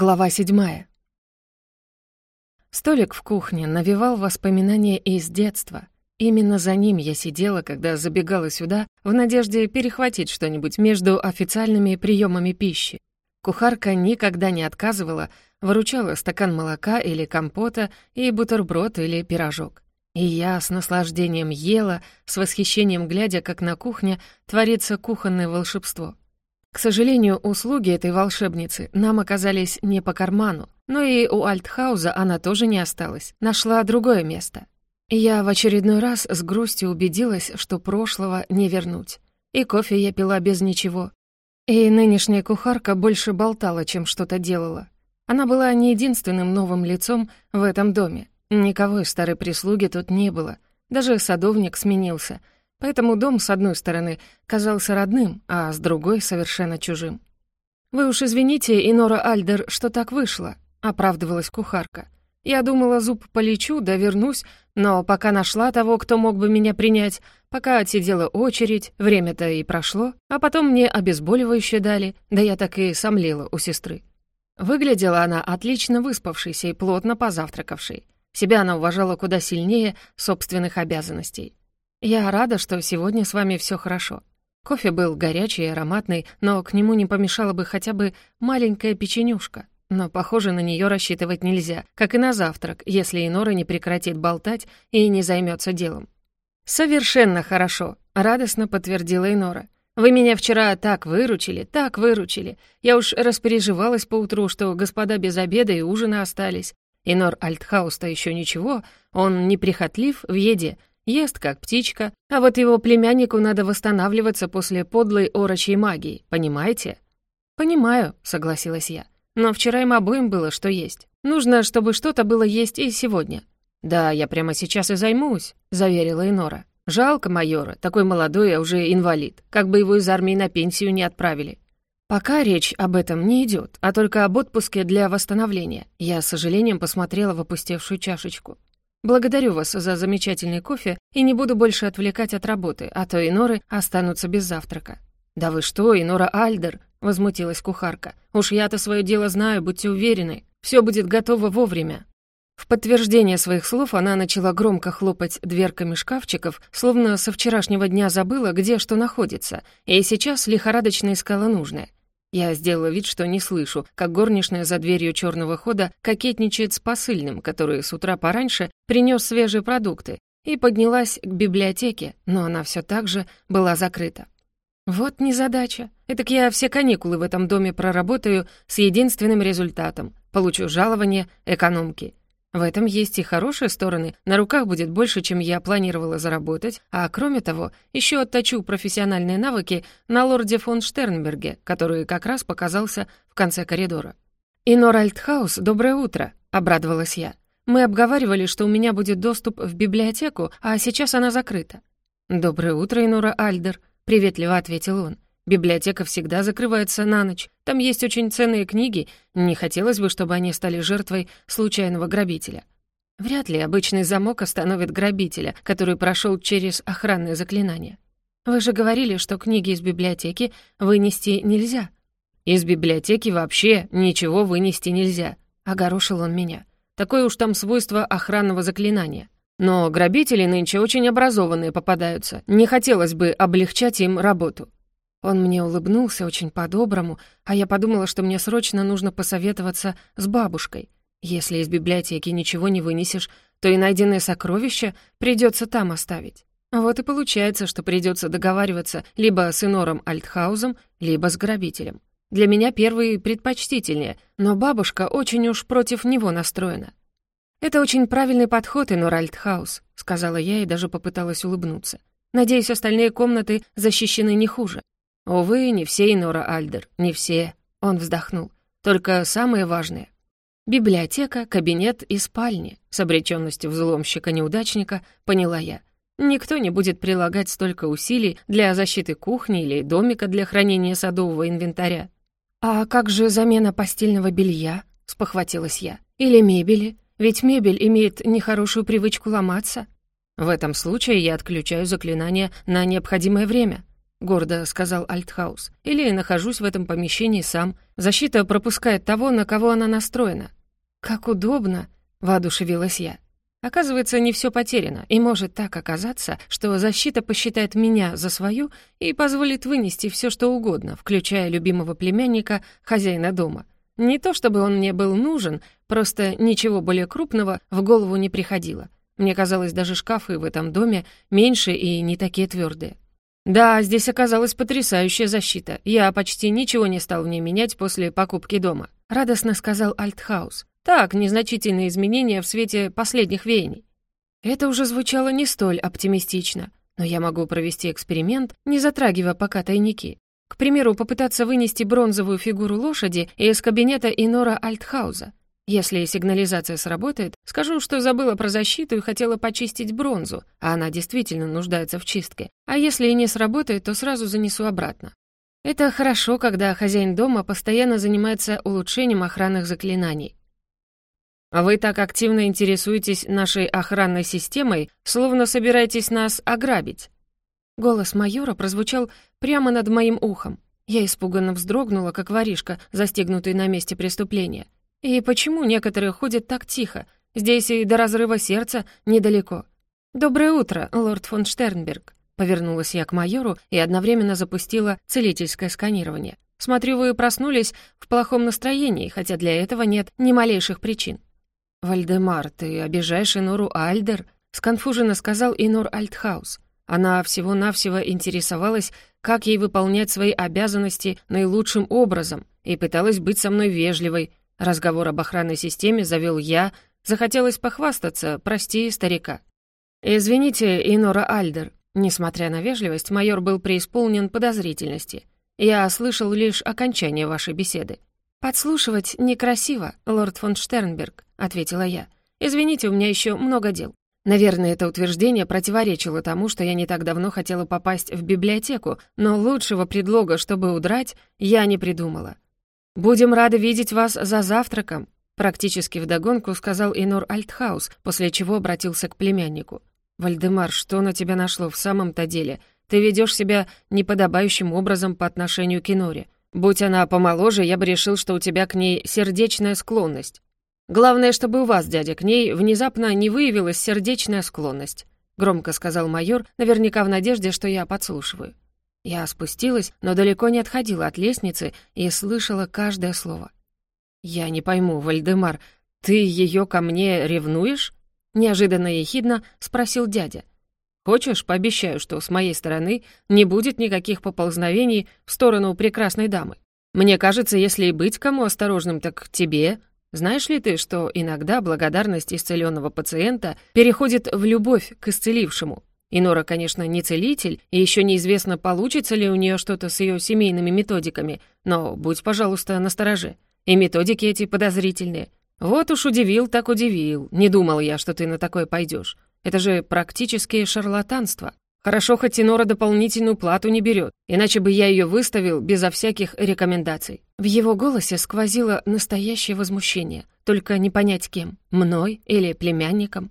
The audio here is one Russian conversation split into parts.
Глава седьмая. Столик в кухне навевал воспоминания из детства. Именно за ним я сидела, когда забегала сюда, в надежде перехватить что-нибудь между официальными приемами пищи. Кухарка никогда не отказывала, выручала стакан молока или компота и бутерброд или пирожок. И я с наслаждением ела, с восхищением глядя, как на кухне творится кухонное волшебство — к сожалению, услуги этой волшебницы нам оказались не по карману, но и у Альтхауза она тоже не осталась, нашла другое место. Я в очередной раз с грустью убедилась, что прошлого не вернуть. И кофе я пила без ничего. И нынешняя кухарка больше болтала, чем что-то делала. Она была не единственным новым лицом в этом доме. Никого из старой прислуги тут не было. Даже садовник сменился — Поэтому дом, с одной стороны, казался родным, а с другой — совершенно чужим. «Вы уж извините, Инора Альдер, что так вышло», — оправдывалась кухарка. «Я думала, зуб полечу, да вернусь, но пока нашла того, кто мог бы меня принять, пока отсидела очередь, время-то и прошло, а потом мне обезболивающее дали, да я так и сомлела у сестры». Выглядела она отлично выспавшейся и плотно позавтракавшей. Себя она уважала куда сильнее собственных обязанностей. «Я рада, что сегодня с вами все хорошо. Кофе был горячий и ароматный, но к нему не помешала бы хотя бы маленькая печенюшка. Но, похоже, на нее рассчитывать нельзя, как и на завтрак, если Инора не прекратит болтать и не займется делом». «Совершенно хорошо», — радостно подтвердила Инора. «Вы меня вчера так выручили, так выручили. Я уж распереживалась поутру, что господа без обеда и ужина остались. Инор Альтхаус-то еще ничего, он неприхотлив в еде, Ест, как птичка, а вот его племяннику надо восстанавливаться после подлой орочей магии, понимаете? «Понимаю», — согласилась я. «Но вчера им обоим было что есть. Нужно, чтобы что-то было есть и сегодня». «Да, я прямо сейчас и займусь», — заверила Инора. «Жалко майора, такой молодой, а уже инвалид. Как бы его из армии на пенсию не отправили». «Пока речь об этом не идет, а только об отпуске для восстановления». Я с сожалением посмотрела в опустевшую чашечку. Благодарю вас за замечательный кофе и не буду больше отвлекать от работы, а то Иноры останутся без завтрака». «Да вы что, Инора Альдер?» — возмутилась кухарка. «Уж я-то свое дело знаю, будьте уверены. Все будет готово вовремя». В подтверждение своих слов она начала громко хлопать дверками шкафчиков, словно со вчерашнего дня забыла, где что находится, и сейчас лихорадочно искала нужное. Я сделала вид, что не слышу, как горничная за дверью черного хода кокетничает с посыльным, который с утра пораньше принес свежие продукты, и поднялась к библиотеке, но она все так же была закрыта. Вот незадача. Этак я все каникулы в этом доме проработаю с единственным результатом — получу жалование экономки. В этом есть и хорошие стороны, на руках будет больше, чем я планировала заработать, а кроме того, еще отточу профессиональные навыки на лорде фон Штернберге, который как раз показался в конце коридора. «Инор Альтхаус, доброе утро», — обрадовалась я. «Мы обговаривали, что у меня будет доступ в библиотеку, а сейчас она закрыта». «Доброе утро, Инора Альдер», — приветливо ответил он. Библиотека всегда закрывается на ночь. Там есть очень ценные книги. Не хотелось бы, чтобы они стали жертвой случайного грабителя. Вряд ли обычный замок остановит грабителя, который прошел через охранное заклинание. Вы же говорили, что книги из библиотеки вынести нельзя. Из библиотеки вообще ничего вынести нельзя, огорошил он меня. Такое уж там свойство охранного заклинания. Но грабители нынче очень образованные попадаются. Не хотелось бы облегчать им работу. Он мне улыбнулся очень по-доброму, а я подумала, что мне срочно нужно посоветоваться с бабушкой. Если из библиотеки ничего не вынесешь, то и найденное сокровище придется там оставить. Вот и получается, что придется договариваться либо с Инором Альтхаузом, либо с грабителем. Для меня первый предпочтительнее, но бабушка очень уж против него настроена. «Это очень правильный подход, Инор Альтхаус», — сказала я и даже попыталась улыбнуться. «Надеюсь, остальные комнаты защищены не хуже. «Увы, не все, Инора Альдер, не все», — он вздохнул. «Только самые важные. Библиотека, кабинет и спальни», — с обречённостью взломщика-неудачника поняла я. Никто не будет прилагать столько усилий для защиты кухни или домика для хранения садового инвентаря. «А как же замена постельного белья?» — спохватилась я. «Или мебели? Ведь мебель имеет нехорошую привычку ломаться». В этом случае я отключаю заклинание на необходимое время. — гордо сказал Альтхаус. «Или нахожусь в этом помещении сам. Защита пропускает того, на кого она настроена». «Как удобно!» — воодушевилась я. Оказывается, не все потеряно, и может так оказаться, что защита посчитает меня за свою и позволит вынести все, что угодно, включая любимого племянника, хозяина дома. Не то чтобы он мне был нужен, просто ничего более крупного в голову не приходило. Мне казалось, даже шкафы в этом доме меньше и не такие твердые. Да, здесь оказалась потрясающая защита. Я почти ничего не стал в ней менять после покупки дома. Радостно сказал Альтхаус. Так, незначительные изменения в свете последних веяний. Это уже звучало не столь оптимистично, но я могу провести эксперимент, не затрагивая пока тайники. К примеру, попытаться вынести бронзовую фигуру лошади из кабинета Инора Альтхауза. Если сигнализация сработает, скажу, что забыла про защиту и хотела почистить бронзу, а она действительно нуждается в чистке. А если и не сработает, то сразу занесу обратно. Это хорошо, когда хозяин дома постоянно занимается улучшением охранных заклинаний. А вы так активно интересуетесь нашей охранной системой, словно собираетесь нас ограбить». Голос майора прозвучал прямо над моим ухом. Я испуганно вздрогнула, как воришка, застегнутый на месте преступления. И почему некоторые ходят так тихо? Здесь и до разрыва сердца недалеко. «Доброе утро, лорд фон Штернберг», — повернулась я к майору и одновременно запустила целительское сканирование. «Смотрю, вы проснулись в плохом настроении, хотя для этого нет ни малейших причин». «Вальдемар, ты обижаешь Инору Альдер?» — сконфуженно сказал Инор Альтхаус. Она всего-навсего интересовалась, как ей выполнять свои обязанности наилучшим образом, и пыталась быть со мной вежливой. Разговор об охранной системе завел я, захотелось похвастаться, прости, старика. «Извините, Инора Альдер». Несмотря на вежливость, майор был преисполнен подозрительности. Я слышал лишь окончание вашей беседы. «Подслушивать некрасиво, лорд фон Штернберг», — ответила я. «Извините, у меня еще много дел». Наверное, это утверждение противоречило тому, что я не так давно хотела попасть в библиотеку, но лучшего предлога, чтобы удрать, я не придумала. «Будем рады видеть вас за завтраком», — практически вдогонку сказал Инор Альтхаус, после чего обратился к племяннику. «Вальдемар, что на тебя нашло в самом-то деле? Ты ведешь себя неподобающим образом по отношению к Иноре. Будь она помоложе, я бы решил, что у тебя к ней сердечная склонность. Главное, чтобы у вас, дядя, к ней внезапно не выявилась сердечная склонность», громко сказал майор, наверняка в надежде, что я подслушиваю. Я спустилась, но далеко не отходила от лестницы и слышала каждое слово. «Я не пойму, Вальдемар, ты ее ко мне ревнуешь?» Неожиданно ехидно спросил дядя. Хочешь, пообещаю, что с моей стороны не будет никаких поползновений в сторону прекрасной дамы. Мне кажется, если и быть кому осторожным, так тебе. Знаешь ли ты, что иногда благодарность исцеленного пациента переходит в любовь к исцелившему? Инора, конечно, не целитель, и еще неизвестно, получится ли у нее что-то с ее семейными методиками, но будь, пожалуйста, настороже. И методики эти подозрительные. Вот уж удивил, так удивил. Не думал я, что ты на такое пойдешь. Это же практически шарлатанство. Хорошо, хоть Инора дополнительную плату не берет, иначе бы я ее выставил безо всяких рекомендаций». В его голосе сквозило настоящее возмущение, только не понять кем, мной или племянником.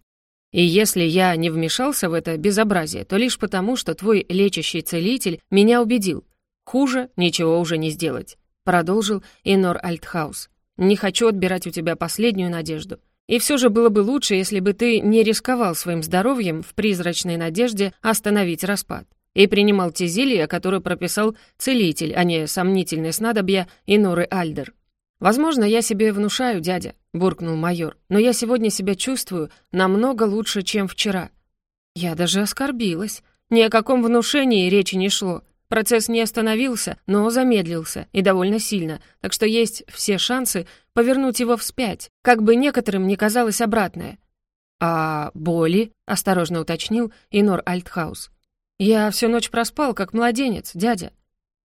«И если я не вмешался в это безобразие, то лишь потому, что твой лечащий целитель меня убедил. Хуже ничего уже не сделать», — продолжил Инор Альтхаус. «Не хочу отбирать у тебя последнюю надежду. И все же было бы лучше, если бы ты не рисковал своим здоровьем в призрачной надежде остановить распад и принимал те зелья, которые прописал целитель, а не сомнительные снадобья Иноры Альдер. «Возможно, я себе внушаю, дядя», — буркнул майор, «но я сегодня себя чувствую намного лучше, чем вчера». Я даже оскорбилась. Ни о каком внушении речи не шло. Процесс не остановился, но замедлился, и довольно сильно, так что есть все шансы повернуть его вспять, как бы некоторым не казалось обратное. «А боли?» — осторожно уточнил Инор Альтхаус. «Я всю ночь проспал, как младенец, дядя».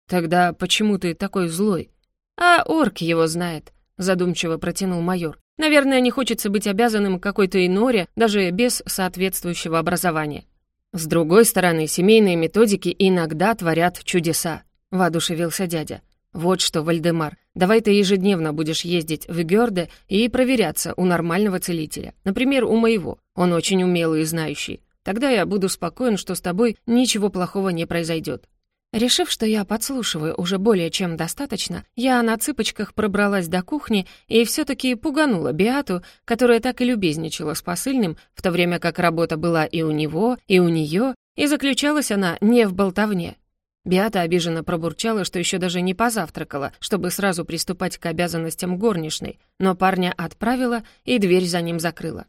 «Тогда почему ты такой злой?» «А орк его знает», — задумчиво протянул майор. «Наверное, не хочется быть обязанным какой-то иноре, даже без соответствующего образования». «С другой стороны, семейные методики иногда творят чудеса», — воодушевился дядя. «Вот что, Вальдемар, давай ты ежедневно будешь ездить в Гёрде и проверяться у нормального целителя. Например, у моего. Он очень умелый и знающий. Тогда я буду спокоен, что с тобой ничего плохого не произойдет. Решив, что я подслушиваю уже более чем достаточно, я на цыпочках пробралась до кухни и все таки пуганула Биату, которая так и любезничала с посыльным, в то время как работа была и у него, и у нее, и заключалась она не в болтовне. Биата обиженно пробурчала, что еще даже не позавтракала, чтобы сразу приступать к обязанностям горничной, но парня отправила и дверь за ним закрыла.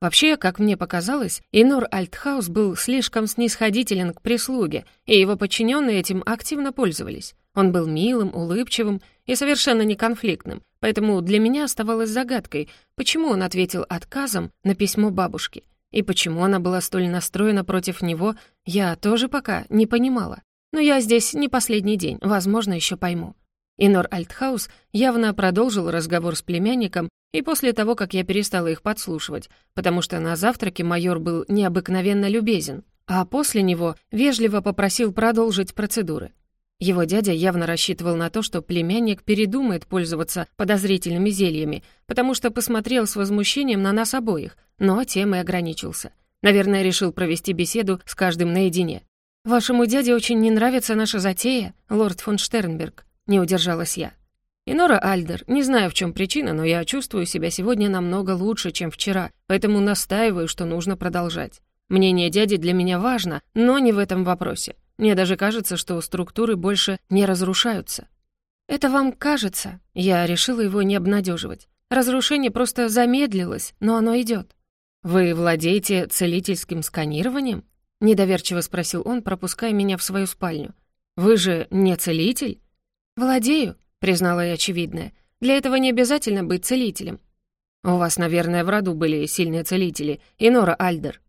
Вообще, как мне показалось, Инор Альтхаус был слишком снисходителен к прислуге, и его подчиненные этим активно пользовались. Он был милым, улыбчивым и совершенно неконфликтным, поэтому для меня оставалось загадкой, почему он ответил отказом на письмо бабушки. И почему она была столь настроена против него, я тоже пока не понимала. Но я здесь не последний день, возможно, еще пойму. Инор Альтхаус явно продолжил разговор с племянником и после того, как я перестала их подслушивать, потому что на завтраке майор был необыкновенно любезен, а после него вежливо попросил продолжить процедуры. Его дядя явно рассчитывал на то, что племянник передумает пользоваться подозрительными зельями, потому что посмотрел с возмущением на нас обоих, но тем и ограничился. Наверное, решил провести беседу с каждым наедине. «Вашему дяде очень не нравится наша затея, лорд фон Штернберг», — не удержалась я. И Нора Альдер, не знаю, в чем причина, но я чувствую себя сегодня намного лучше, чем вчера, поэтому настаиваю, что нужно продолжать. Мнение дяди для меня важно, но не в этом вопросе. Мне даже кажется, что структуры больше не разрушаются. Это вам кажется? Я решила его не обнадеживать. Разрушение просто замедлилось, но оно идет. Вы владеете целительским сканированием? Недоверчиво спросил он, пропуская меня в свою спальню. Вы же не целитель? Владею, — признала я очевидное. «Для этого не обязательно быть целителем». «У вас, наверное, в роду были сильные целители, и Нора Альдер».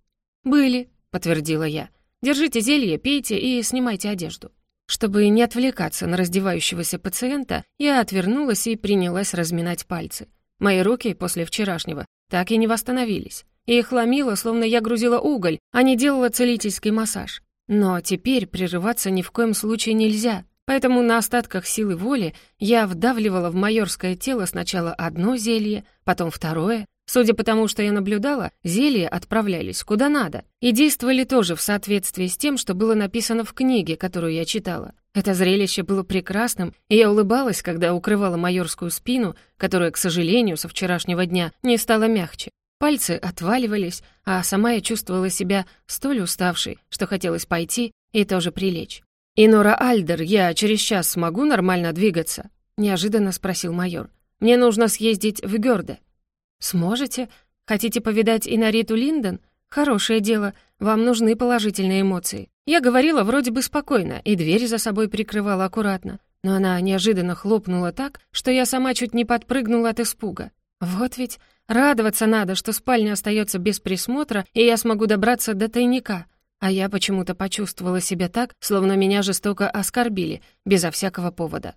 «Были», — подтвердила я. «Держите зелье, пейте и снимайте одежду». Чтобы не отвлекаться на раздевающегося пациента, я отвернулась и принялась разминать пальцы. Мои руки после вчерашнего так и не восстановились. Их ломило, словно я грузила уголь, а не делала целительский массаж. Но теперь прерываться ни в коем случае нельзя. Поэтому на остатках силы воли я вдавливала в майорское тело сначала одно зелье, потом второе. Судя по тому, что я наблюдала, зелья отправлялись куда надо и действовали тоже в соответствии с тем, что было написано в книге, которую я читала. Это зрелище было прекрасным, и я улыбалась, когда укрывала майорскую спину, которая, к сожалению, со вчерашнего дня не стала мягче. Пальцы отваливались, а сама я чувствовала себя столь уставшей, что хотелось пойти и тоже прилечь. «Инора Альдер, я через час смогу нормально двигаться?» — неожиданно спросил майор. «Мне нужно съездить в Гёрде». «Сможете? Хотите повидать Инариту Линден? Хорошее дело, вам нужны положительные эмоции». Я говорила вроде бы спокойно, и дверь за собой прикрывала аккуратно. Но она неожиданно хлопнула так, что я сама чуть не подпрыгнула от испуга. Вот ведь радоваться надо, что спальня остается без присмотра, и я смогу добраться до тайника — а я почему-то почувствовала себя так, словно меня жестоко оскорбили, безо всякого повода.